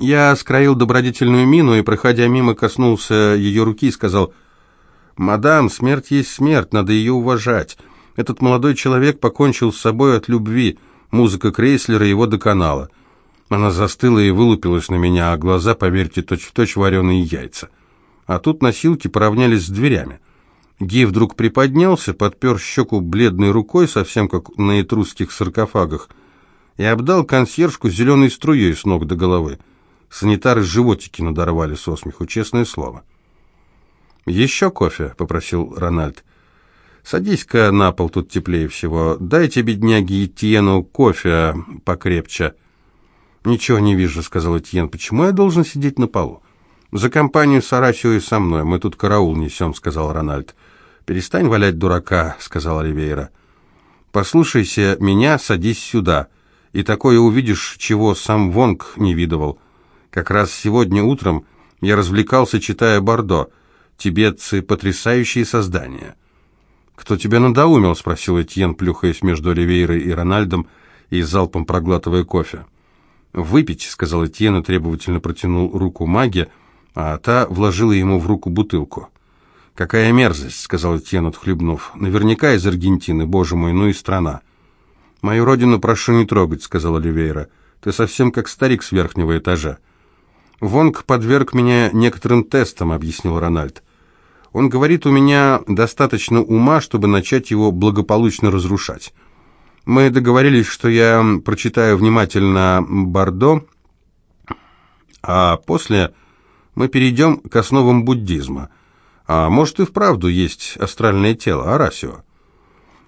Я скроил добродетельную мину и, проходя мимо, коснулся ее руки и сказал, «Мадам, смерть есть смерть, надо ее уважать. Этот молодой человек покончил с собой от любви. Музыка Крейслера его доконала». Она застыла и вылупилась на меня, а глаза, поверьте, точь-в-точь вареные яйца. А тут носилки поравнялись с дверями. Ги вдруг приподнялся, подпер щеку бледной рукой, совсем как на этрусских саркофагах, и обдал консьержку зеленой струей с ног до головы. Санитары животики надорвали со смеху, честное слово. «Еще кофе?» — попросил Рональд. «Садись-ка на пол, тут теплее всего. Дайте бедняге Этьену кофе покрепче». «Ничего не вижу», — сказал Этьен. «Почему я должен сидеть на полу?» «За компанию с Арасио и со мной. Мы тут караул несем», — сказал Рональд. «Перестань валять дурака», — сказал Оливейра. «Послушайся меня, садись сюда, и такое увидишь, чего сам Вонг не видывал. Как раз сегодня утром я развлекался, читая Бордо. Тибетцы — потрясающие создания». «Кто тебя надоумил?» — спросил Этьен, плюхаясь между Оливейрой и Рональдом и залпом проглатывая кофе. «Выпить», — сказал Этьен и требовательно протянул руку маге, а та вложила ему в руку бутылку. «Какая мерзость», — сказал Этьен, отхлебнув. «Наверняка из Аргентины, боже мой, ну и страна». «Мою родину прошу не трогать», — сказал Оливейра. «Ты совсем как старик с верхнего этажа». «Вонг подверг меня некоторым тестам», — объяснил Рональд. «Он говорит, у меня достаточно ума, чтобы начать его благополучно разрушать». Мы договорились, что я прочитаю внимательно Бордо, а после мы перейдем к основам буддизма. А может и вправду есть астральное тело, Арасио.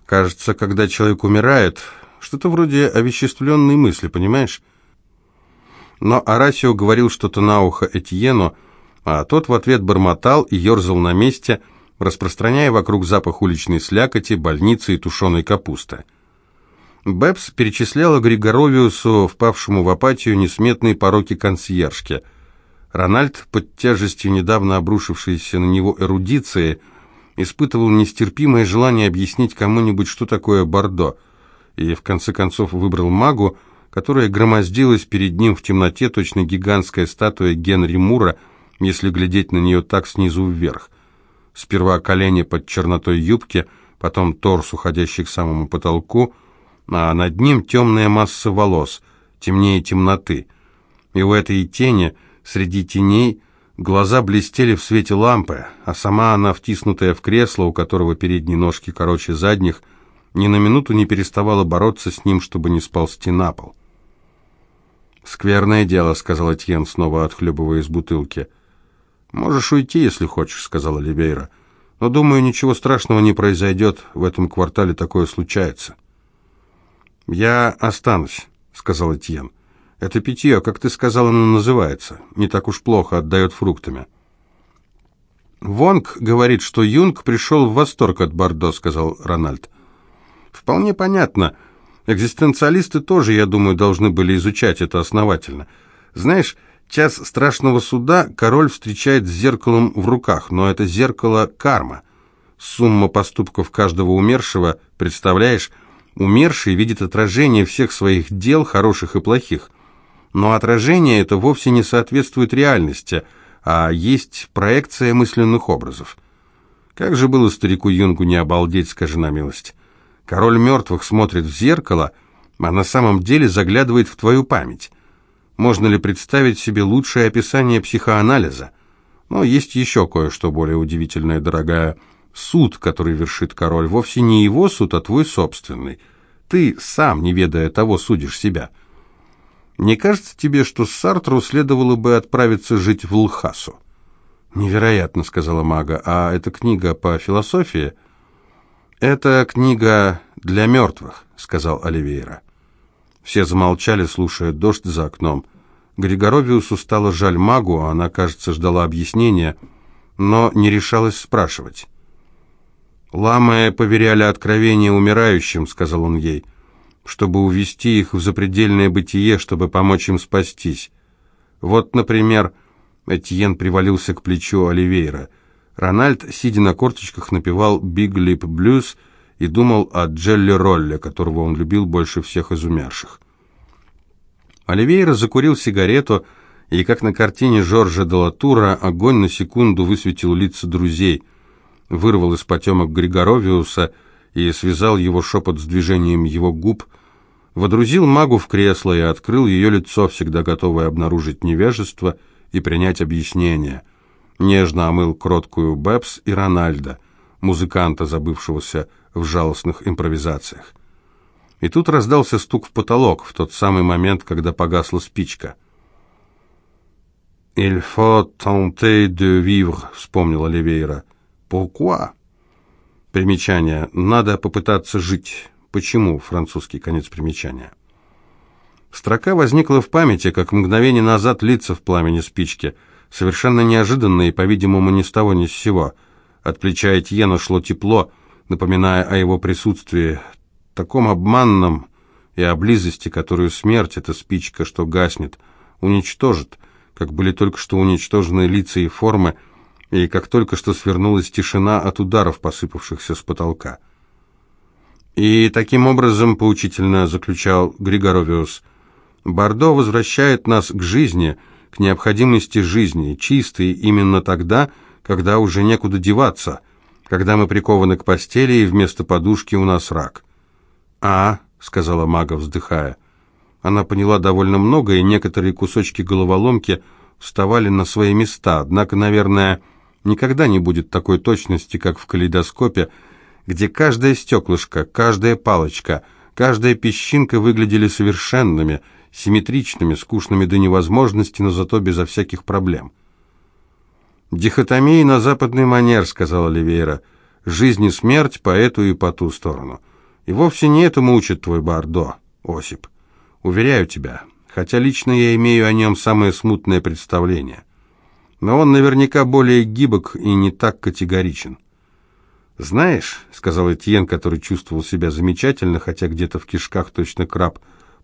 Кажется, когда человек умирает, что-то вроде овеществленной мысли, понимаешь? Но Арасио говорил что-то на ухо Этьену, а тот в ответ бормотал и ерзал на месте, распространяя вокруг запах уличной слякоти, больницы и тушеной капусты. Бэбс перечисляла Григоровиусу, впавшему в апатию, несметные пороки консьержки. Рональд, под тяжестью недавно обрушившейся на него эрудиции, испытывал нестерпимое желание объяснить кому-нибудь, что такое Бордо, и в конце концов выбрал магу, которая громоздилась перед ним в темноте, точно гигантская статуя Генри Мура, если глядеть на нее так снизу вверх. Сперва колени под чернотой юбки, потом торс, уходящий к самому потолку — а над ним темная масса волос, темнее темноты. И в этой тени, среди теней, глаза блестели в свете лампы, а сама она, втиснутая в кресло, у которого передние ножки короче задних, ни на минуту не переставала бороться с ним, чтобы не сползти на пол. «Скверное дело», — сказал Этьен, снова отхлебывая из бутылки. «Можешь уйти, если хочешь», — сказала Ливейра. «Но, думаю, ничего страшного не произойдет. В этом квартале такое случается». «Я останусь», — сказал Этьен. «Это питье, как ты сказал, оно называется. Не так уж плохо, отдает фруктами». «Вонг говорит, что Юнг пришел в восторг от Бордо», — сказал Рональд. «Вполне понятно. Экзистенциалисты тоже, я думаю, должны были изучать это основательно. Знаешь, час страшного суда король встречает с зеркалом в руках, но это зеркало — карма. Сумма поступков каждого умершего, представляешь, Умерший видит отражение всех своих дел, хороших и плохих. Но отражение это вовсе не соответствует реальности, а есть проекция мысленных образов. Как же было старику Юнгу не обалдеть, скажи на милость. Король мертвых смотрит в зеркало, а на самом деле заглядывает в твою память. Можно ли представить себе лучшее описание психоанализа? Но есть еще кое-что более удивительное, дорогая. Суд, который вершит король, вовсе не его суд, а твой собственный. Ты сам, не ведая того, судишь себя. Не кажется тебе, что Сартру следовало бы отправиться жить в Лхасу? Невероятно, сказала Мага. А эта книга по философии? Это книга для мертвых, сказал Оливейра. Все замолчали, слушая дождь за окном. Григоровиусу стало жаль магу, она, кажется, ждала объяснения, но не решалась спрашивать. «Ламы поверяли откровение умирающим», — сказал он ей, «чтобы увести их в запредельное бытие, чтобы помочь им спастись. Вот, например...» Этьен привалился к плечу Оливейра. Рональд, сидя на корточках, напевал «Биг Лип Блюз» и думал о Джелли Ролле, которого он любил больше всех из умерших. Оливейра закурил сигарету и как на картине Жоржа де Латура огонь на секунду высветил лица друзей, вырвал из потемок Григоровиуса и связал его шепот с движением его губ, водрузил магу в кресло и открыл ее лицо, всегда готовое обнаружить невежество и принять объяснение. Нежно омыл кроткую Бэбс и Рональда, музыканта, забывшегося в жалостных импровизациях. И тут раздался стук в потолок, в тот самый момент, когда погасла спичка. «Il faut tenter de vivre», — вспомнил Оливейра. «Pourquoi?» Примечание. «Надо попытаться жить». Почему? Французский конец примечания. Строка возникла в памяти, как мгновение назад лица в пламени спички, совершенно неожиданно и, по-видимому, ни с того ни с сего. От плеча Этьена шло тепло, напоминая о его присутствии, таком обманном и о близости, которую смерть, эта спичка, что гаснет, уничтожит, как были только что уничтожены лица и формы, и как только что свернулась тишина от ударов, посыпавшихся с потолка. И таким образом, поучительно заключал Григоровиус, Бордо возвращает нас к жизни, к необходимости жизни, чистой именно тогда, когда уже некуда деваться, когда мы прикованы к постели и вместо подушки у нас рак. «А», — сказала мага, вздыхая. Она поняла довольно много, и некоторые кусочки головоломки вставали на свои места, однако, наверное, никогда не будет такой точности, как в калейдоскопе, где каждое стеклышко, каждая палочка, каждая песчинка выглядели совершенными, симметричными, скучными до невозможности, но зато безо всяких проблем. «Дихотомия на западный манер», — сказала Оливейра. «Жизнь и смерть по эту и по ту сторону. И вовсе не этому учит твой Бардо, Осип. Уверяю тебя, хотя лично я имею о нем самое смутное представление. Но он наверняка более гибок и не так категоричен». «Знаешь», — сказал Этьен, который чувствовал себя замечательно, хотя где-то в кишках точно краб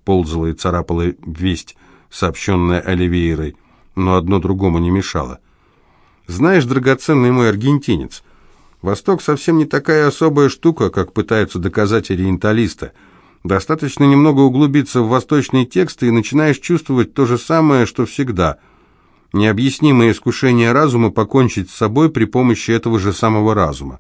ползала и царапала весть, сообщенная Оливейрой, но одно другому не мешало. «Знаешь, драгоценный мой аргентинец, Восток совсем не такая особая штука, как пытаются доказать ориенталисты. Достаточно немного углубиться в восточные тексты и начинаешь чувствовать то же самое, что всегда. Необъяснимое искушение разума покончить с собой при помощи этого же самого разума.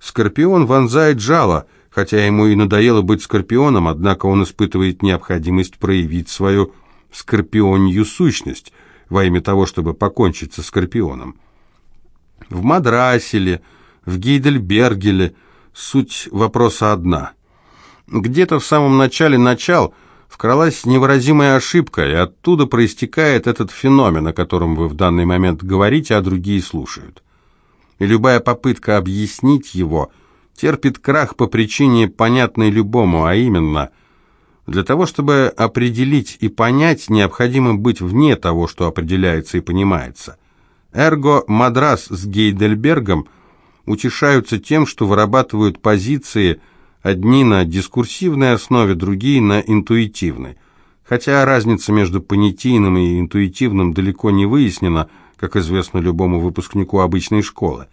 Скорпион вонзает жало, хотя ему и надоело быть скорпионом, однако он испытывает необходимость проявить свою скорпионью сущность во имя того, чтобы покончить со скорпионом. В Мадраселе, в Гейдельбергеле суть вопроса одна. Где-то в самом начале начал вкралась невыразимая ошибка, и оттуда проистекает этот феномен, о котором вы в данный момент говорите, а другие слушают и любая попытка объяснить его терпит крах по причине, понятной любому, а именно, для того, чтобы определить и понять, необходимо быть вне того, что определяется и понимается. Эрго Мадрас с Гейдельбергом утешаются тем, что вырабатывают позиции одни на дискурсивной основе, другие на интуитивной. Хотя разница между понятийным и интуитивным далеко не выяснена – как известно любому выпускнику обычной школы.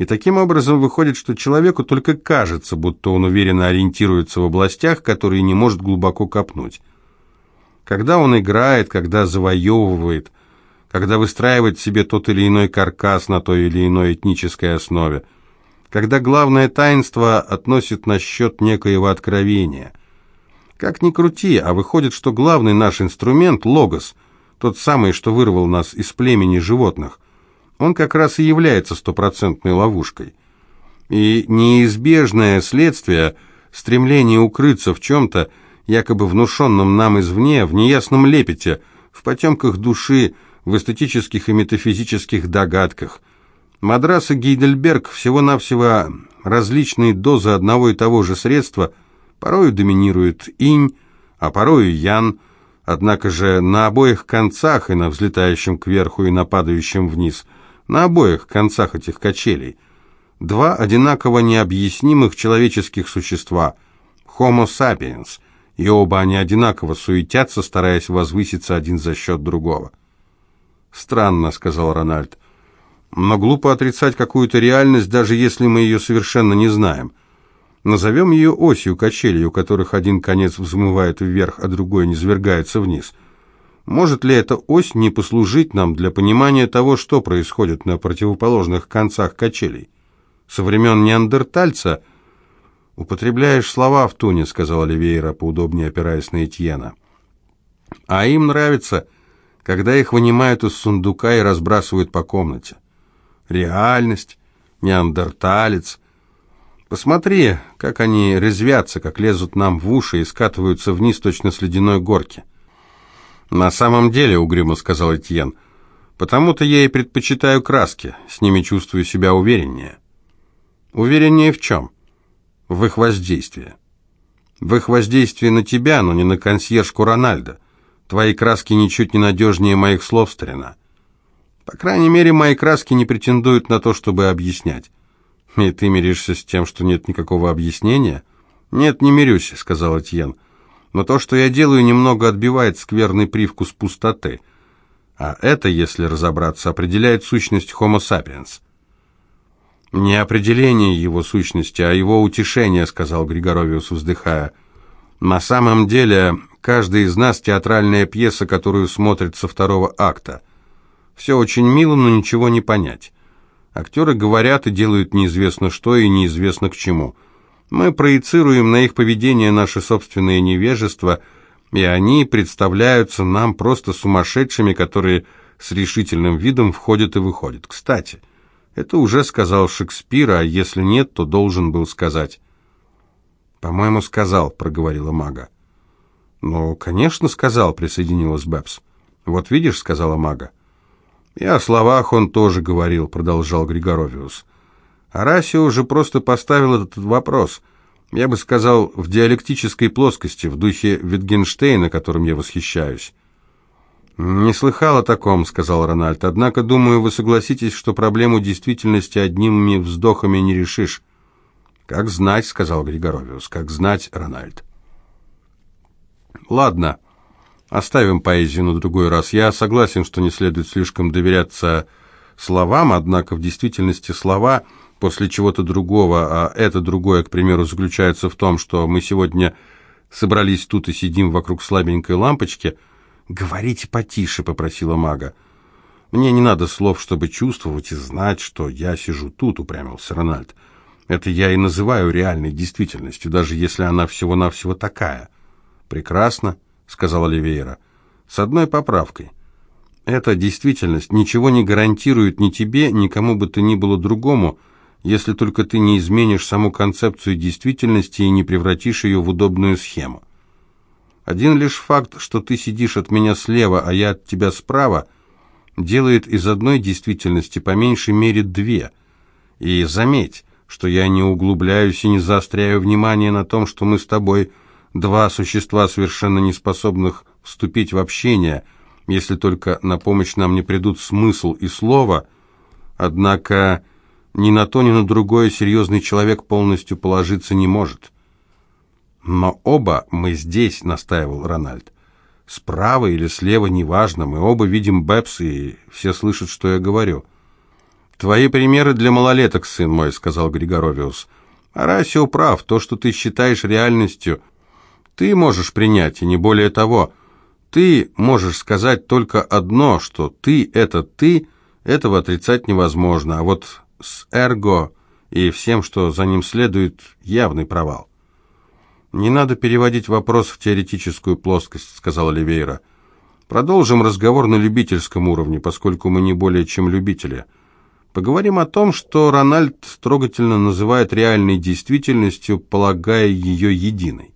И таким образом выходит, что человеку только кажется, будто он уверенно ориентируется в областях, которые не может глубоко копнуть. Когда он играет, когда завоевывает, когда выстраивает себе тот или иной каркас на той или иной этнической основе, когда главное таинство относит на счет некоего откровения. Как ни крути, а выходит, что главный наш инструмент – логос – тот самый, что вырвал нас из племени животных, он как раз и является стопроцентной ловушкой. И неизбежное следствие – стремление укрыться в чем-то, якобы внушенном нам извне, в неясном лепете, в потемках души, в эстетических и метафизических догадках. Мадрас и Гейдельберг всего-навсего различные дозы одного и того же средства, порою доминирует инь, а порою ян – Однако же на обоих концах, и на взлетающем кверху, и на падающем вниз, на обоих концах этих качелей, два одинаково необъяснимых человеческих существа – Homo sapiens, и оба они одинаково суетятся, стараясь возвыситься один за счет другого. «Странно», — сказал Рональд, — «но глупо отрицать какую-то реальность, даже если мы ее совершенно не знаем». Назовем ее осью качелей, у которых один конец взмывает вверх, а другой низвергается вниз. Может ли эта ось не послужить нам для понимания того, что происходит на противоположных концах качелей? Со времен неандертальца «Употребляешь слова в туне», — сказал Оливейра, поудобнее опираясь на Этьена. «А им нравится, когда их вынимают из сундука и разбрасывают по комнате. Реальность, неандерталец. Посмотри, как они резвятся, как лезут нам в уши и скатываются вниз точно с ледяной горки». «На самом деле», — угрюмо сказал Этьен, — «потому-то я и предпочитаю краски, с ними чувствую себя увереннее». «Увереннее в чем?» в их воздействие. В их воздействии на тебя, но не на консьержку Рональда. Твои краски ничуть не надежнее моих слов, старина. По крайней мере, мои краски не претендуют на то, чтобы объяснять. И ты миришься с тем, что нет никакого объяснения? Нет, не мирюсь, сказал Этьен. Но то, что я делаю, немного отбивает скверный привкус пустоты. А это, если разобраться, определяет сущность Homo sapiens. «Не определение его сущности, а его утешение», — сказал Григоровиус, вздыхая. «На самом деле, каждый из нас — театральная пьеса, которую смотрит со второго акта. Все очень мило, но ничего не понять. Актеры говорят и делают неизвестно что и неизвестно к чему. Мы проецируем на их поведение наше собственное невежество, и они представляются нам просто сумасшедшими, которые с решительным видом входят и выходят. Кстати...» Это уже сказал Шекспир, а если нет, то должен был сказать. «По-моему, сказал», — проговорила мага. «Ну, конечно, сказал», — присоединилась Бэбс. «Вот видишь», — сказала мага. «И о словах он тоже говорил», — продолжал Григоровиус. «Арасио уже просто поставил этот вопрос. Я бы сказал, в диалектической плоскости, в духе Витгенштейна, которым я восхищаюсь. «Не слыхал о таком», — сказал Рональд. «Однако, думаю, вы согласитесь, что проблему действительности одними вздохами не решишь». «Как знать», — сказал Григоровиус, — «как знать, Рональд». «Ладно, оставим поэзию на другой раз. Я согласен, что не следует слишком доверяться словам, однако в действительности слова после чего-то другого, а это другое, к примеру, заключается в том, что мы сегодня собрались тут и сидим вокруг слабенькой лампочки — «Говорите потише», — попросила мага. «Мне не надо слов, чтобы чувствовать и знать, что я сижу тут», — упрямился Рональд. «Это я и называю реальной действительностью, даже если она всего-навсего такая». «Прекрасно», — сказала Оливейра, — «с одной поправкой. Эта действительность ничего не гарантирует ни тебе, ни кому бы то ни было другому, если только ты не изменишь саму концепцию действительности и не превратишь ее в удобную схему. Один лишь факт, что ты сидишь от меня слева, а я от тебя справа, делает из одной действительности по меньшей мере две. И заметь, что я не углубляюсь и не заостряю внимание на том, что мы с тобой два существа, совершенно не способных вступить в общение, если только на помощь нам не придут смысл и слово, однако ни на то, ни на другое серьезный человек полностью положиться не может». «Но оба мы здесь», — настаивал Рональд. «Справа или слева, неважно, мы оба видим Бэпс, и все слышат, что я говорю». «Твои примеры для малолеток, сын мой», — сказал Григоровиус. «Арасио прав, то, что ты считаешь реальностью, ты можешь принять, и не более того. Ты можешь сказать только одно, что ты — это ты, этого отрицать невозможно, а вот с эрго и всем, что за ним следует, явный провал». «Не надо переводить вопрос в теоретическую плоскость», — сказал Оливейра. «Продолжим разговор на любительском уровне, поскольку мы не более чем любители. Поговорим о том, что Рональд трогательно называет реальной действительностью, полагая ее единой.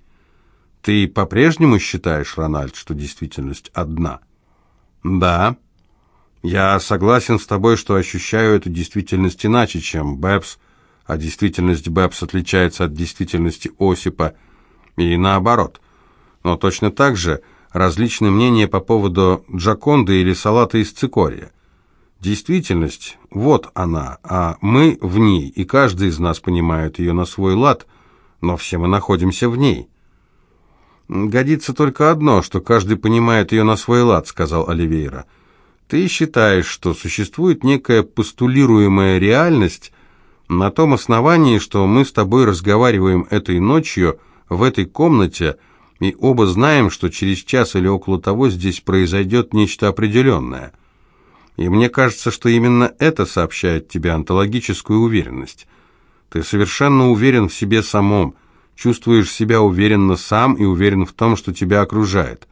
Ты по-прежнему считаешь, Рональд, что действительность одна?» «Да. Я согласен с тобой, что ощущаю эту действительность иначе, чем Бэбс, а действительность Бэбс отличается от действительности Осипа, и наоборот. Но точно так же различны мнения по поводу джаконды или салата из цикория. Действительность, вот она, а мы в ней, и каждый из нас понимает ее на свой лад, но все мы находимся в ней. «Годится только одно, что каждый понимает ее на свой лад», — сказал Оливейра. «Ты считаешь, что существует некая постулируемая реальность на том основании, что мы с тобой разговариваем этой ночью, — в этой комнате, и оба знаем, что через час или около того здесь произойдет нечто определенное. И мне кажется, что именно это сообщает тебе онтологическую уверенность. Ты совершенно уверен в себе самом, чувствуешь себя уверенно сам и уверен в том, что тебя окружает.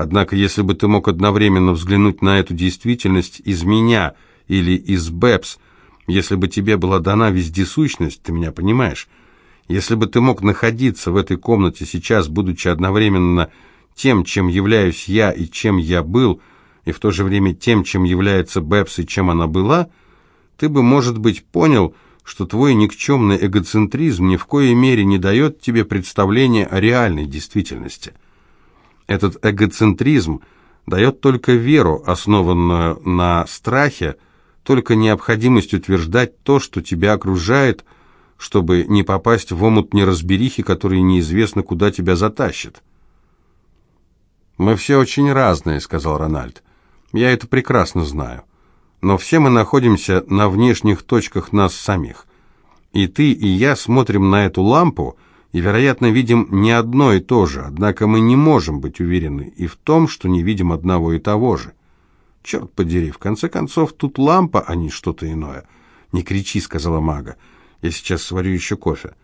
Однако, если бы ты мог одновременно взглянуть на эту действительность из меня или из Бэпс, если бы тебе была дана вездесущность, ты меня понимаешь, если бы ты мог находиться в этой комнате сейчас, будучи одновременно тем, чем являюсь я и чем я был, и в то же время тем, чем является Бэпс и чем она была, ты бы, может быть, понял, что твой никчемный эгоцентризм ни в коей мере не дает тебе представления о реальной действительности. Этот эгоцентризм дает только веру, основанную на страхе, только необходимость утверждать то, что тебя окружает – чтобы не попасть в омут неразберихи, который неизвестно, куда тебя затащит. «Мы все очень разные», — сказал Рональд. «Я это прекрасно знаю. Но все мы находимся на внешних точках нас самих. И ты, и я смотрим на эту лампу и, вероятно, видим не одно и то же, однако мы не можем быть уверены и в том, что не видим одного и того же. Черт подери, в конце концов, тут лампа, а не что-то иное». «Не кричи», — сказала мага. Я сейчас сварю еще кофе.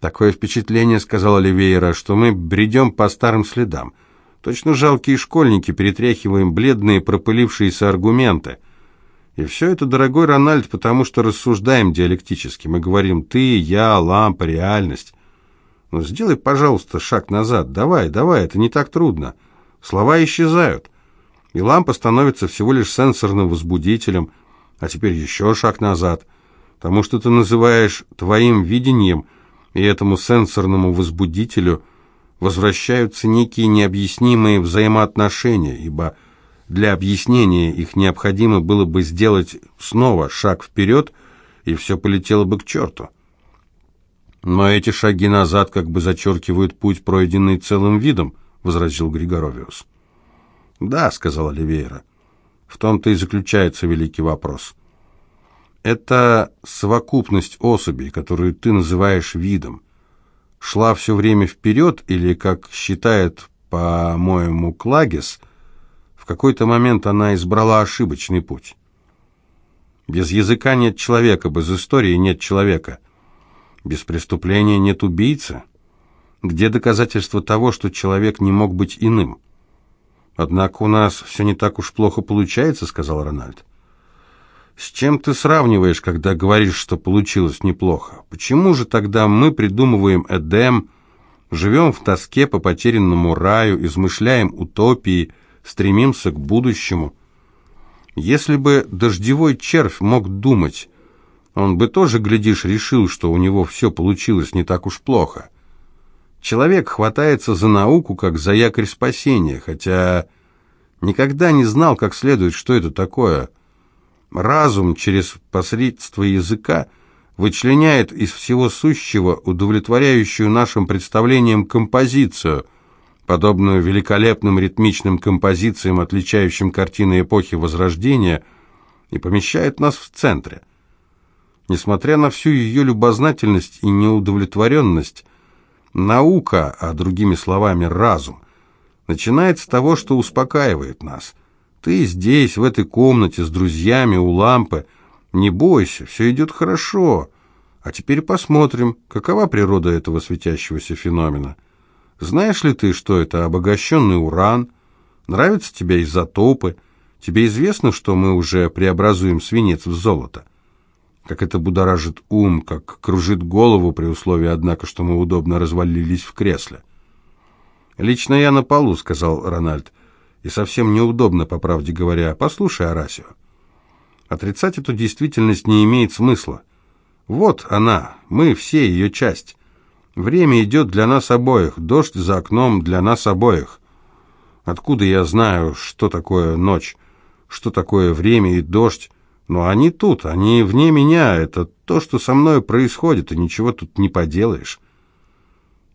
Такое впечатление, сказала Оливейра, что мы бредем по старым следам. Точно жалкие школьники, перетряхиваем бледные пропылившиеся аргументы. И все это, дорогой Рональд, потому что рассуждаем диалектически. Мы говорим «ты», «я», «лампа», «реальность». Ну, сделай, пожалуйста, шаг назад. Давай, давай, это не так трудно. Слова исчезают. И лампа становится всего лишь сенсорным возбудителем. А теперь еще шаг назад – Тому, что ты называешь твоим видением, и этому сенсорному возбудителю возвращаются некие необъяснимые взаимоотношения, ибо для объяснения их необходимо было бы сделать снова шаг вперед, и все полетело бы к черту. «Но эти шаги назад как бы зачеркивают путь, пройденный целым видом», — возразил Григоровиус. «Да», — сказал Оливейра, — «в том-то и заключается великий вопрос. Это совокупность особей, которую ты называешь видом. Шла все время вперед, или, как считает, по-моему, Клагес, в какой-то момент она избрала ошибочный путь. Без языка нет человека, без истории нет человека. Без преступления нет убийцы. Где доказательства того, что человек не мог быть иным? Однако у нас все не так уж плохо получается, сказал Рональд. С чем ты сравниваешь, когда говоришь, что получилось неплохо? Почему же тогда мы придумываем Эдем, живем в тоске по потерянному раю, измышляем утопии, стремимся к будущему? Если бы дождевой червь мог думать, он бы тоже, глядишь, решил, что у него все получилось не так уж плохо. Человек хватается за науку, как за якорь спасения, хотя никогда не знал как следует, что это такое – Разум через посредство языка вычленяет из всего сущего удовлетворяющую нашим представлениям композицию, подобную великолепным ритмичным композициям, отличающим картины эпохи Возрождения, и помещает нас в центре. Несмотря на всю ее любознательность и неудовлетворенность, наука, а другими словами разум, начинает с того, что успокаивает нас – ты здесь, в этой комнате, с друзьями у лампы. Не бойся, все идет хорошо. А теперь посмотрим, какова природа этого светящегося феномена. Знаешь ли ты, что это обогащенный уран? Нравятся тебе изотопы? Тебе известно, что мы уже преобразуем свинец в золото? Как это будоражит ум, как кружит голову при условии, однако, что мы удобно развалились в кресле. «Лично я на полу», — сказал Рональд и совсем неудобно, по правде говоря. Послушай, Арасио, отрицать эту действительность не имеет смысла. Вот она, мы все ее часть. Время идет для нас обоих, дождь за окном для нас обоих. Откуда я знаю, что такое ночь, что такое время и дождь? Но они тут, они вне меня, это то, что со мной происходит, и ничего тут не поделаешь.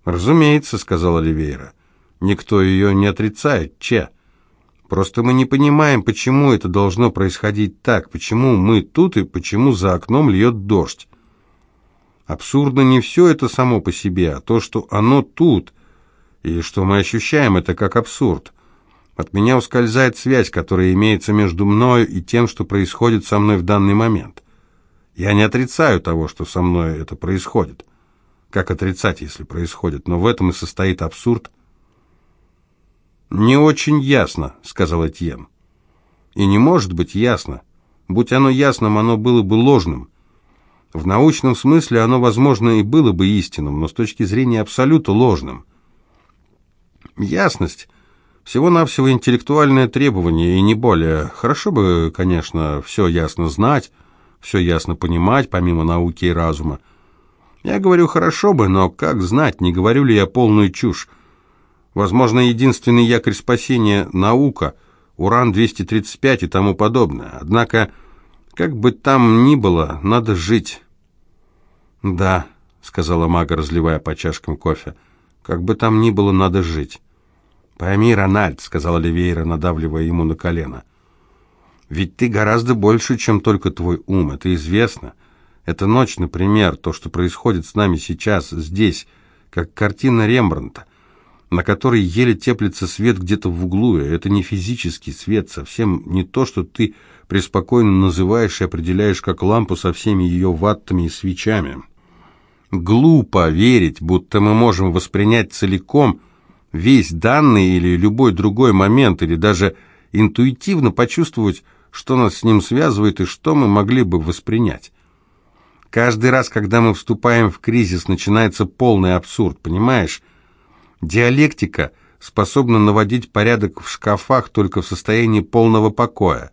«Разумеется», — сказала Оливейра, — «никто ее не отрицает, Че». Просто мы не понимаем, почему это должно происходить так, почему мы тут и почему за окном льет дождь. Абсурдно не все это само по себе, а то, что оно тут, И что мы ощущаем, это как абсурд. От меня ускользает связь, которая имеется между мною и тем, что происходит со мной в данный момент. Я не отрицаю того, что со мной это происходит. Как отрицать, если происходит? Но в этом и состоит абсурд. «Не очень ясно», — сказал Этьен. «И не может быть ясно. Будь оно ясным, оно было бы ложным. В научном смысле оно, возможно, и было бы истинным, но с точки зрения абсолюта ложным. Ясность — всего-навсего интеллектуальное требование, и не более. Хорошо бы, конечно, все ясно знать, все ясно понимать, помимо науки и разума. Я говорю «хорошо бы», но как знать, не говорю ли я полную чушь? Возможно, единственный якорь спасения — наука, уран-235 и тому подобное. Однако, как бы там ни было, надо жить. «Да», — сказала Мага, разливая по чашкам кофе, — «как бы там ни было, надо жить». «Пойми, Рональд», — сказала Оливейра, надавливая ему на колено, — ведь ты гораздо больше, чем только твой ум, это известно. Эта ночь, например, то, что происходит с нами сейчас, здесь, как картина Рембрандта, на которой еле теплится свет где-то в углу, и это не физический свет, совсем не то, что ты преспокойно называешь и определяешь как лампу со всеми ее ваттами и свечами. Глупо верить, будто мы можем воспринять целиком весь данный или любой другой момент, или даже интуитивно почувствовать, что нас с ним связывает и что мы могли бы воспринять. Каждый раз, когда мы вступаем в кризис, начинается полный абсурд, понимаешь? Диалектика способна наводить порядок в шкафах только в состоянии полного покоя.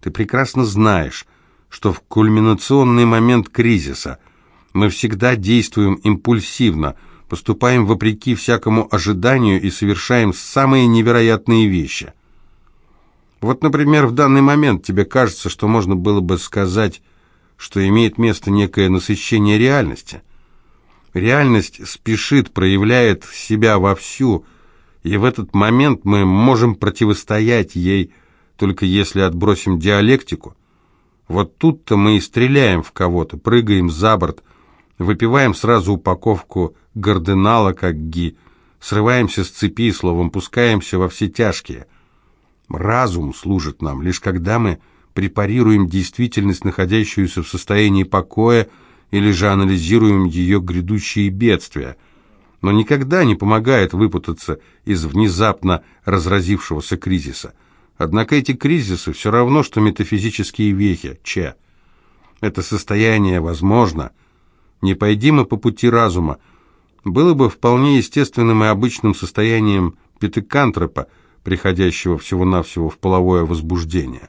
Ты прекрасно знаешь, что в кульминационный момент кризиса мы всегда действуем импульсивно, поступаем вопреки всякому ожиданию и совершаем самые невероятные вещи – вот, например, в данный момент тебе кажется, что можно было бы сказать, что имеет место некое насыщение реальности. Реальность спешит, проявляет себя вовсю, и в этот момент мы можем противостоять ей, только если отбросим диалектику. Вот тут-то мы и стреляем в кого-то, прыгаем за борт, выпиваем сразу упаковку гарденала, как ги, срываемся с цепи, словом, пускаемся во все тяжкие. Разум служит нам, лишь когда мы препарируем действительность, находящуюся в состоянии покоя, или же анализируем ее грядущие бедствия, но никогда не помогает выпутаться из внезапно разразившегося кризиса. Однако эти кризисы все равно, что метафизические вехи, че. Это состояние возможно. Не пойди мы по пути разума. Было бы вполне естественным и обычным состоянием пятикантропа, приходящего всего-навсего в половое возбуждение.